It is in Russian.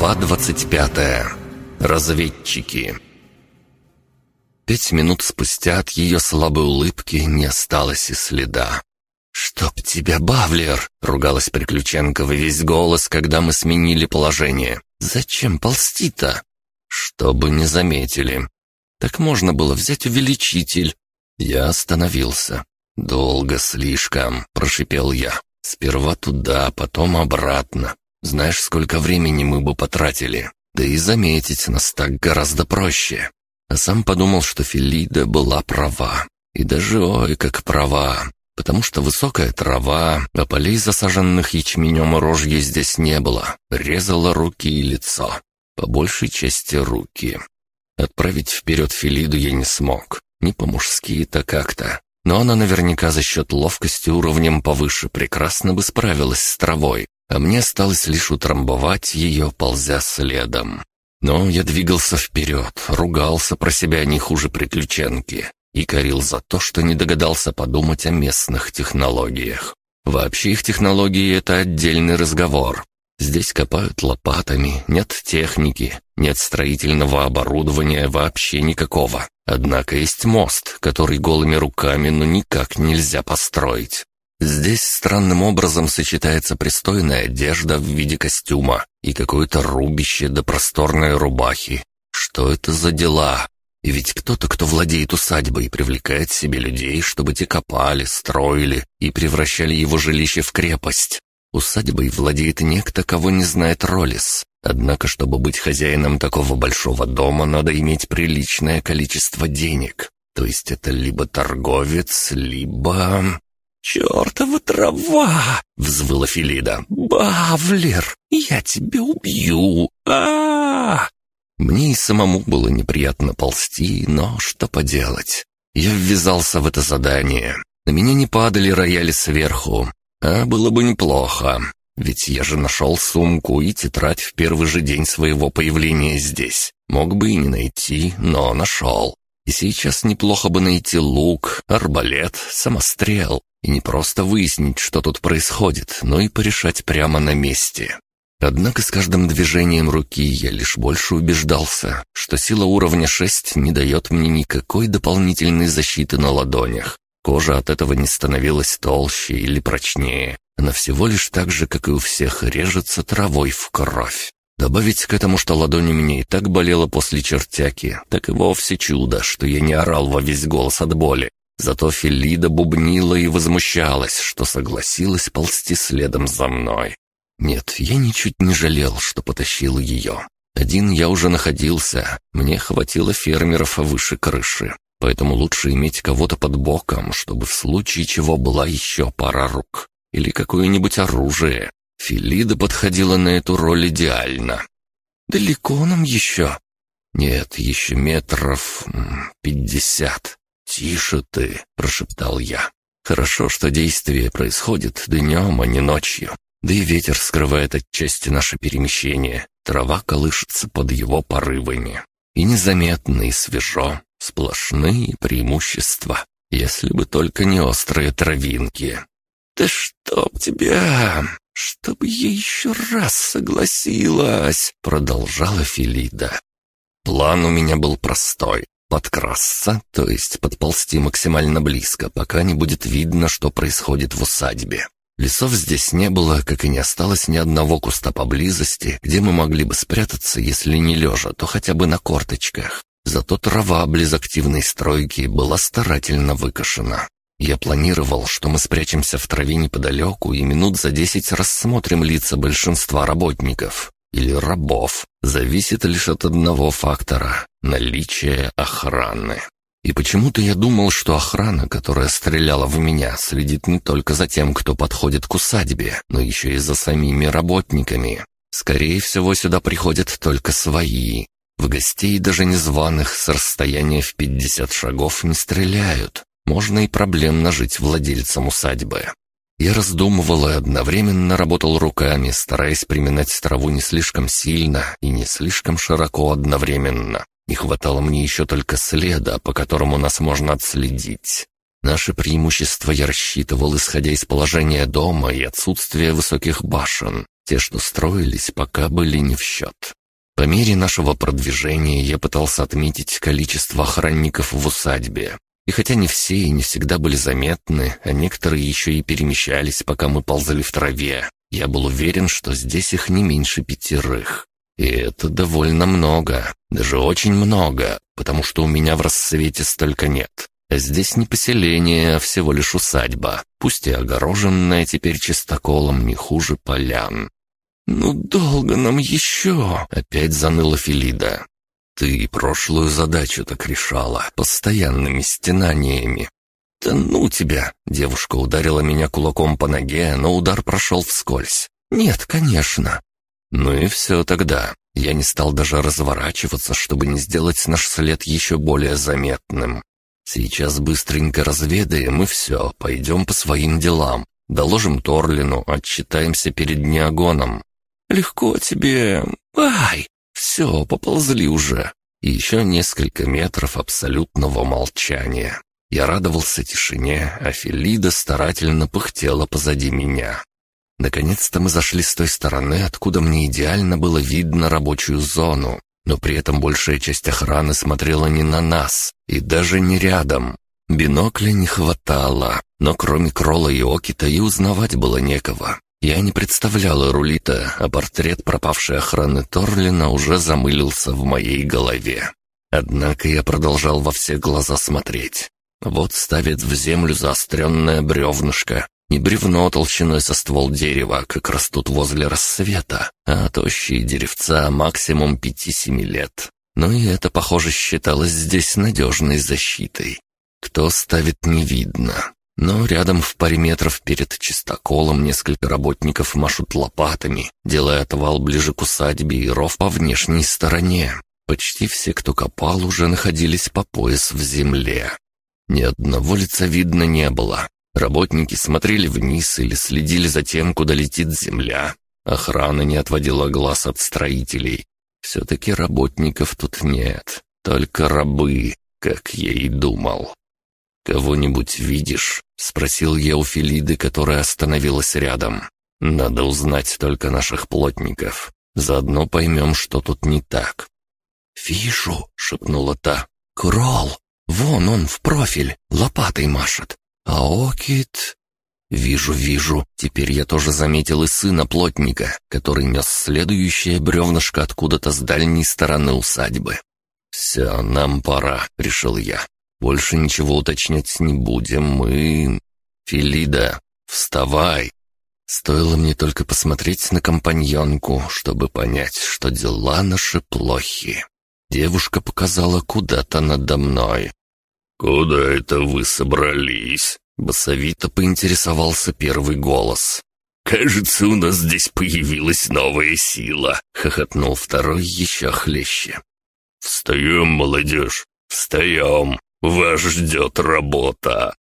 Глава 25. Разведчики. Пять минут спустя от ее слабой улыбки не осталось и следа. «Чтоб тебя, Бавлер!» — ругалась Приключенко во весь голос, когда мы сменили положение. «Зачем ползти-то?» «Чтобы не заметили. Так можно было взять увеличитель». Я остановился. «Долго слишком», — прошипел я. «Сперва туда, потом обратно. Знаешь, сколько времени мы бы потратили? Да и заметить нас так гораздо проще. А сам подумал, что Филида была права. И даже ой, как права. Потому что высокая трава, а полей, засаженных ячменем и рожьей, здесь не было. Резала руки и лицо. По большей части руки. Отправить вперед Филиду я не смог. Не по-мужски-то как-то. Но она наверняка за счет ловкости уровнем повыше прекрасно бы справилась с травой, а мне осталось лишь утрамбовать ее, ползя следом. Но я двигался вперед, ругался про себя не хуже приключенки и корил за то, что не догадался подумать о местных технологиях. Вообще их технологии — это отдельный разговор. Здесь копают лопатами, нет техники, нет строительного оборудования вообще никакого. Однако есть мост, который голыми руками ну никак нельзя построить. Здесь странным образом сочетается пристойная одежда в виде костюма и какое-то рубище до просторной рубахи. Что это за дела? И ведь кто-то, кто владеет усадьбой, привлекает себе людей, чтобы те копали, строили и превращали его жилище в крепость. Усадьбой владеет некто, кого не знает Ролис. Однако, чтобы быть хозяином такого большого дома, надо иметь приличное количество денег. То есть это либо торговец, либо... «Чёртова трава!» — взвыла Филида. «Бавлер, я тебя убью! а, -а, -а Мне и самому было неприятно ползти, но что поделать. Я ввязался в это задание. На меня не падали рояли сверху, а было бы неплохо. Ведь я же нашел сумку и тетрадь в первый же день своего появления здесь. Мог бы и не найти, но нашел. Сейчас неплохо бы найти лук, арбалет, самострел. И не просто выяснить, что тут происходит, но и порешать прямо на месте. Однако с каждым движением руки я лишь больше убеждался, что сила уровня 6 не дает мне никакой дополнительной защиты на ладонях. Кожа от этого не становилась толще или прочнее. Она всего лишь так же, как и у всех, режется травой в кровь. Добавить к этому, что ладонь у меня и так болела после чертяки, так и вовсе чудо, что я не орал во весь голос от боли, Зато Филида бубнила и возмущалась, что согласилась ползти следом за мной. Нет, я ничуть не жалел, что потащил ее. Один я уже находился, мне хватило фермеров выше крыши, поэтому лучше иметь кого-то под боком, чтобы в случае чего была еще пара рук или какое-нибудь оружие. Филида подходила на эту роль идеально. «Далеко нам еще?» «Нет, еще метров пятьдесят. «Тише ты!» — прошептал я. «Хорошо, что действие происходит днем, а не ночью. Да и ветер скрывает отчасти наше перемещение. Трава колышется под его порывами. И незаметно, и свежо. Сплошные преимущества. Если бы только не острые травинки. «Да чтоб тебя! Чтоб я еще раз согласилась!» — продолжала Филида. План у меня был простой. Подкрасться, то есть подползти максимально близко, пока не будет видно, что происходит в усадьбе. Лесов здесь не было, как и не осталось ни одного куста поблизости, где мы могли бы спрятаться, если не лежа, то хотя бы на корточках. Зато трава близ активной стройки была старательно выкошена. Я планировал, что мы спрячемся в траве неподалеку и минут за десять рассмотрим лица большинства работников или рабов зависит лишь от одного фактора – наличия охраны. И почему-то я думал, что охрана, которая стреляла в меня, следит не только за тем, кто подходит к усадьбе, но еще и за самими работниками. Скорее всего, сюда приходят только свои. В гостей, даже незваных, с расстояния в 50 шагов не стреляют. Можно и проблемно жить владельцем усадьбы. Я раздумывал и одновременно работал руками, стараясь приминать траву не слишком сильно и не слишком широко одновременно. Не хватало мне еще только следа, по которому нас можно отследить. Наше преимущество я рассчитывал, исходя из положения дома и отсутствия высоких башен. Те, что строились, пока были не в счет. По мере нашего продвижения я пытался отметить количество охранников в усадьбе. И хотя не все и не всегда были заметны, а некоторые еще и перемещались, пока мы ползали в траве, я был уверен, что здесь их не меньше пятерых. И это довольно много, даже очень много, потому что у меня в рассвете столько нет. А здесь не поселение, а всего лишь усадьба, пусть и огороженная теперь чистоколом не хуже полян. «Ну долго нам еще?» — опять заныла Филида. «Ты прошлую задачу так решала, постоянными стенаниями». «Да ну тебя!» — девушка ударила меня кулаком по ноге, но удар прошел вскользь. «Нет, конечно». «Ну и все тогда. Я не стал даже разворачиваться, чтобы не сделать наш след еще более заметным. Сейчас быстренько разведаем и все, пойдем по своим делам. Доложим Торлину, отчитаемся перед Неогоном. Легко тебе... Ай! Все, поползли уже. И еще несколько метров абсолютного молчания. Я радовался тишине, а Фелида старательно пыхтела позади меня. Наконец-то мы зашли с той стороны, откуда мне идеально было видно рабочую зону, но при этом большая часть охраны смотрела не на нас и даже не рядом. Бинокля не хватало, но кроме Кролла и Окита и узнавать было некого. Я не представлял Рулита, а портрет пропавшей охраны Торлина уже замылился в моей голове. Однако я продолжал во все глаза смотреть. Вот ставит в землю заостренное бревнышко. Не бревно толщиной со ствол дерева, как растут возле рассвета, а тощие деревца максимум пяти-семи лет. Но и это, похоже, считалось здесь надежной защитой. Кто ставит, не видно. Но рядом в паре метров перед чистоколом несколько работников машут лопатами, делая отвал ближе к усадьбе и ров по внешней стороне. Почти все, кто копал, уже находились по пояс в земле. Ни одного лица видно не было. Работники смотрели вниз или следили за тем, куда летит земля. Охрана не отводила глаз от строителей. Все-таки работников тут нет, только рабы, как я и думал. «Кого-нибудь видишь?» — спросил я у Филиды, которая остановилась рядом. «Надо узнать только наших плотников. Заодно поймем, что тут не так». «Вижу», — шепнула та. «Кролл! Вон он в профиль, лопатой машет. А Окит...» «Вижу, вижу. Теперь я тоже заметил и сына плотника, который нес следующее бревнышко откуда-то с дальней стороны усадьбы. «Все, нам пора», — решил я. Больше ничего уточнять не будем, мы... Филида, вставай!» Стоило мне только посмотреть на компаньонку, чтобы понять, что дела наши плохи. Девушка показала куда-то надо мной. «Куда это вы собрались?» Басовито поинтересовался первый голос. «Кажется, у нас здесь появилась новая сила», — хохотнул второй еще хлеще. «Встаем, молодежь, встаем!» Вас ждет работа!»